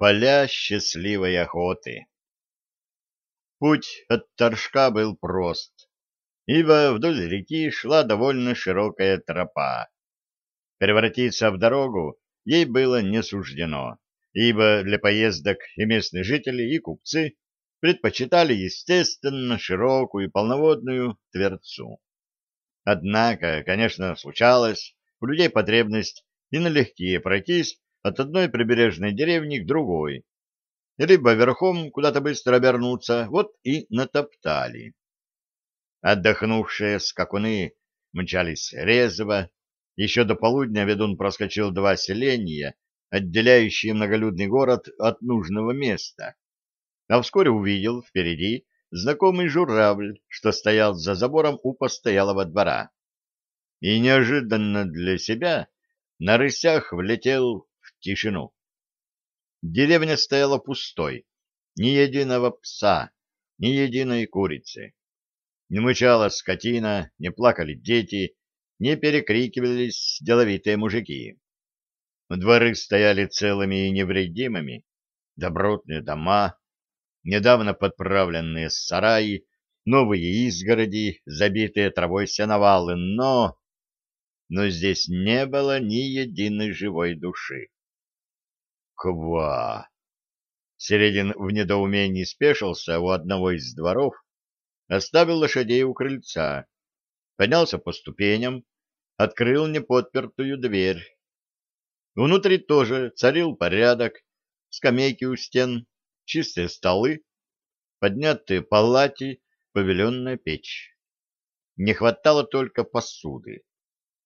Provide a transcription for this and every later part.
Поля счастливой охоты. Путь от Торжка был прост, ибо вдоль реки шла довольно широкая тропа. Превратиться в дорогу ей было не суждено, ибо для поездок и местные жители, и купцы предпочитали, естественно, широкую полноводную Тверцу. Однако, конечно, случалось у людей потребность и налегке пройтись от одной прибережной деревни к другой, либо верхом куда-то быстро обернуться, вот и натоптали. Отдохнувшие скакуны мчались резво, еще до полудня ведун проскочил два селения, отделяющие многолюдный город от нужного места, а вскоре увидел впереди знакомый журавль, что стоял за забором у постоялого двора. И неожиданно для себя на рысях влетел тишину. Деревня стояла пустой, ни единого пса, ни единой курицы. Не мычала скотина, не плакали дети, не перекрикивались деловитые мужики. Дворы стояли целыми и невредимыми, добротные дома, недавно подправленные сараи, новые изгороди, забитые травой сеновалы, но... Но здесь не было ни единой живой души. Ква! Середин в недоумении спешился у одного из дворов, оставил лошадей у крыльца, поднялся по ступеням, открыл неподпертую дверь. Внутри тоже царил порядок, скамейки у стен, чистые столы, поднятые палати, павильонная печь. Не хватало только посуды.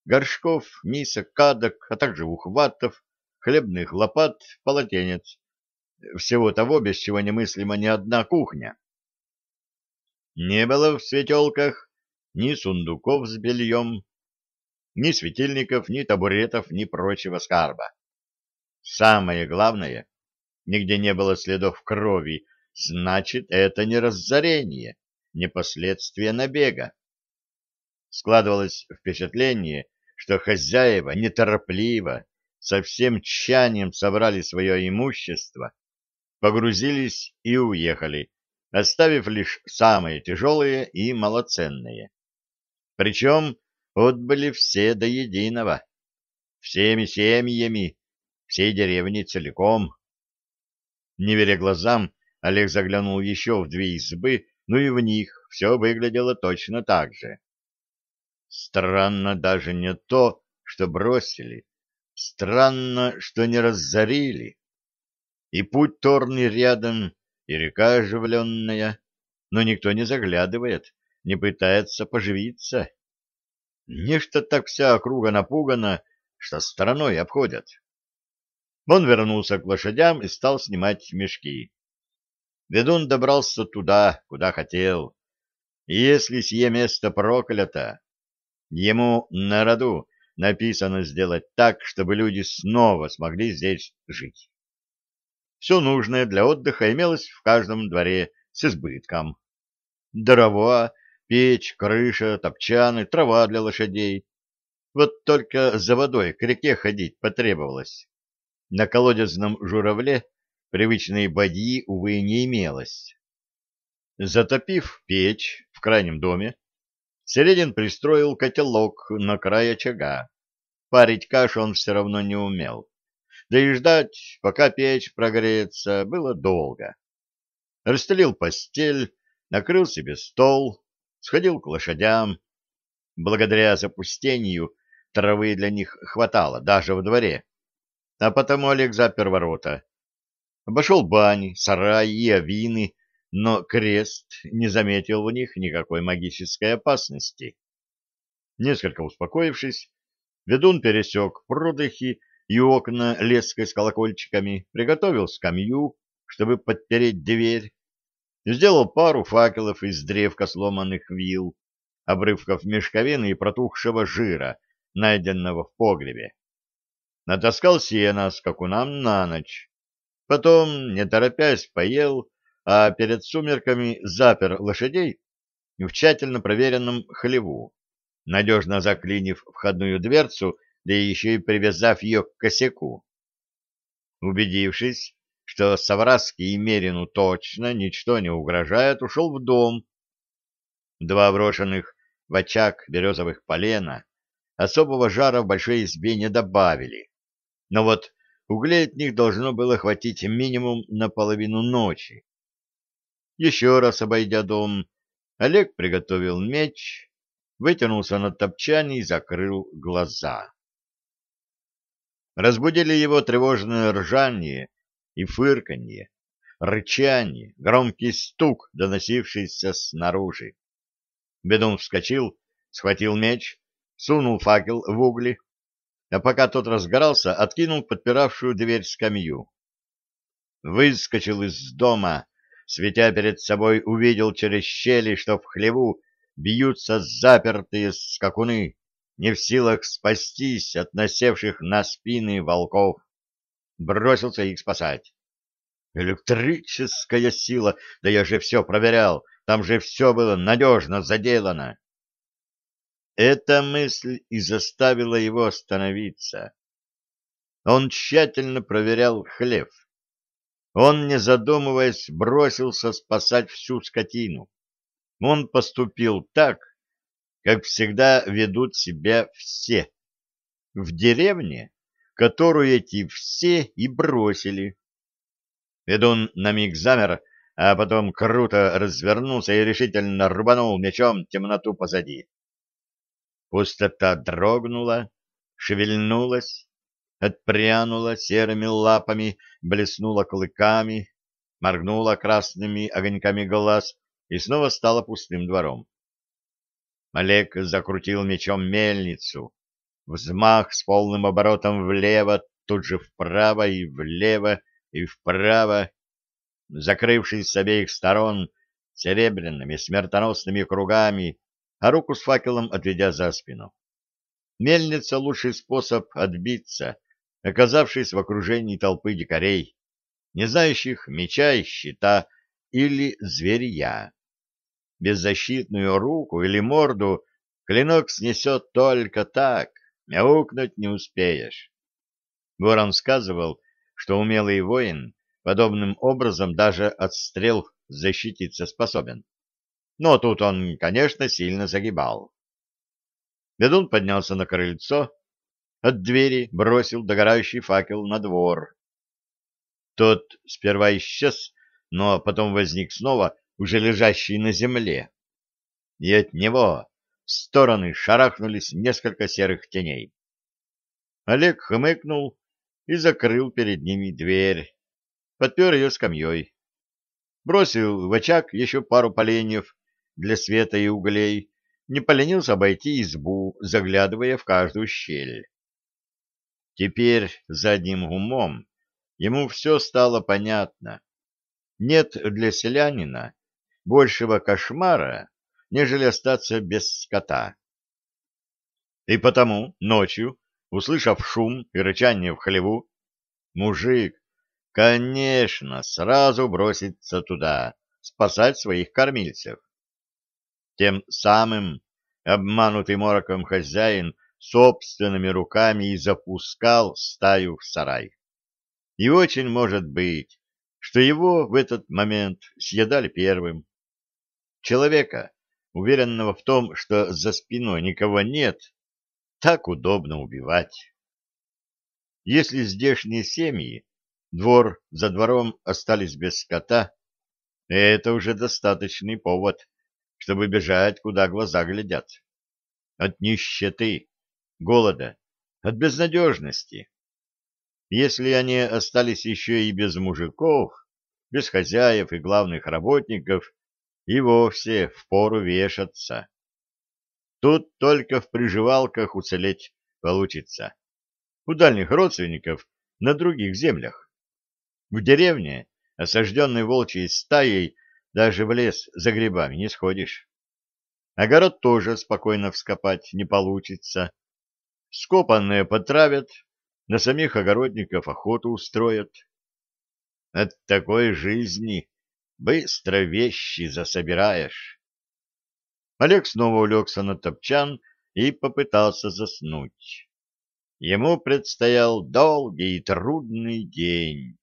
Горшков, мисок, кадок, а также ухватов, хлебных лопат, полотенец. Всего того, без чего немыслима ни одна кухня. Не было в светелках ни сундуков с бельем, ни светильников, ни табуретов, ни прочего скарба. Самое главное, нигде не было следов крови, значит, это не разорение, не последствия набега. Складывалось впечатление, что хозяева неторопливо, со всем тщанием собрали свое имущество, погрузились и уехали, оставив лишь самые тяжелые и малоценные. Причем отбыли все до единого, всеми семьями, всей деревни целиком. Не веря глазам, Олег заглянул еще в две избы, ну и в них все выглядело точно так же. Странно даже не то, что бросили, Странно, что не разорили. И путь торный рядом, и река оживленная, но никто не заглядывает, не пытается поживиться. Нечто так вся округа напугана, что стороной обходят. Он вернулся к лошадям и стал снимать мешки. Ведун добрался туда, куда хотел. И если сие место проклято, ему на роду написано сделать так, чтобы люди снова смогли здесь жить. Все нужное для отдыха имелось в каждом дворе с избытком. Дрова, печь, крыша, топчаны, трава для лошадей. Вот только за водой к реке ходить потребовалось. На колодезном журавле привычной бадьи, увы, не имелось. Затопив печь в крайнем доме, Середин пристроил котелок на край очага. Парить кашу он все равно не умел. Да и ждать, пока печь прогреется, было долго. Расстелил постель, накрыл себе стол, сходил к лошадям. Благодаря запустению травы для них хватало даже во дворе. А потому Олег запер ворота. Обошел бани, сараи и авины, но крест не заметил в них никакой магической опасности. Несколько успокоившись, ведун пересек продыхи и окна леской с колокольчиками, приготовил скамью, чтобы подпереть дверь, сделал пару факелов из древка сломанных вил, обрывков мешковины и протухшего жира, найденного в погребе. Натаскал сено скакунам на ночь. Потом, не торопясь, поел, а перед сумерками запер лошадей в тщательно проверенном хлеву, надежно заклинив входную дверцу, да еще и привязав ее к косяку. Убедившись, что Савраске и Мерину точно ничто не угрожает, ушел в дом. Два брошенных в очаг березовых полена особого жара в большой избе не добавили. Но вот углей от них должно было хватить минимум на половину ночи. Еще раз обойдя дом, Олег приготовил меч, вытянулся на топчане и закрыл глаза. Разбудили его тревожное ржание и фырканье, рычание, громкий стук, доносившийся снаружи. Бедун вскочил, схватил меч, сунул факел в угли, а пока тот разгорался, откинул подпиравшую дверь скамью. Выскочил из дома, светя перед собой, увидел через щели, что в хлеву бьются запертые скакуны, не в силах спастись от насевших на спины волков. Бросился их спасать. Электрическая сила, да я же все проверял, там же все было надежно заделано. Эта мысль и заставила его остановиться. Он тщательно проверял хлев. Он, не задумываясь, бросился спасать всю скотину. Он поступил так, как всегда ведут себя все. В деревне, которую эти все и бросили. Ведун на миг замер, а потом круто развернулся и решительно рубанул мечом темноту позади. Пустота дрогнула, шевельнулась, отпрянула серыми лапами, блеснула клыками, моргнула красными огоньками глаз и снова стала пустым двором. Олег закрутил мечом мельницу. Взмах с полным оборотом влево, тут же вправо и влево и вправо, закрывшись с обеих сторон серебряными смертоносными кругами, а руку с факелом отведя за спину. Мельница — лучший способ отбиться, оказавшись в окружении толпы дикарей, не знающих меча и щита или зверья. Беззащитную руку или морду клинок снесет только так, мяукнуть не успеешь. Ворон сказывал, что умелый воин подобным образом даже от стрел защититься способен. Но тут он, конечно, сильно загибал. Ведун поднялся на крыльцо, от двери бросил догорающий факел на двор. Тот сперва исчез, но потом возник снова, уже лежащий на земле. И от него в стороны шарахнулись несколько серых теней. Олег хмыкнул и закрыл перед ними дверь, подпер ее скамьей. Бросил в очаг еще пару поленьев для света и углей, не поленился обойти избу, заглядывая в каждую щель. Теперь задним умом ему все стало понятно. Нет для селянина большего кошмара, нежели остаться без скота. И потому ночью, услышав шум и рычание в хлеву, мужик, конечно, сразу бросится туда, спасать своих кормильцев. Тем самым обманутый мороком хозяин собственными руками и запускал стаю в сарай. И очень может быть, что его в этот момент съедали первым. Человека, уверенного в том, что за спиной никого нет, так удобно убивать. Если здешние семьи, двор за двором остались без скота, это уже достаточный повод чтобы бежать, куда глаза глядят. От нищеты, голода, от безнадежности. Если они остались еще и без мужиков, без хозяев и главных работников, и вовсе впору вешаться. Тут только в приживалках уцелеть получится. У дальних родственников на других землях. В деревне, осажденной волчьей стаей, даже в лес за грибами не сходишь. Огород тоже спокойно вскопать не получится. Скопанные потравят, на самих огородников охоту устроят. От такой жизни быстро вещи засобираешь. Олег снова улегся на топчан и попытался заснуть. Ему предстоял долгий и трудный день.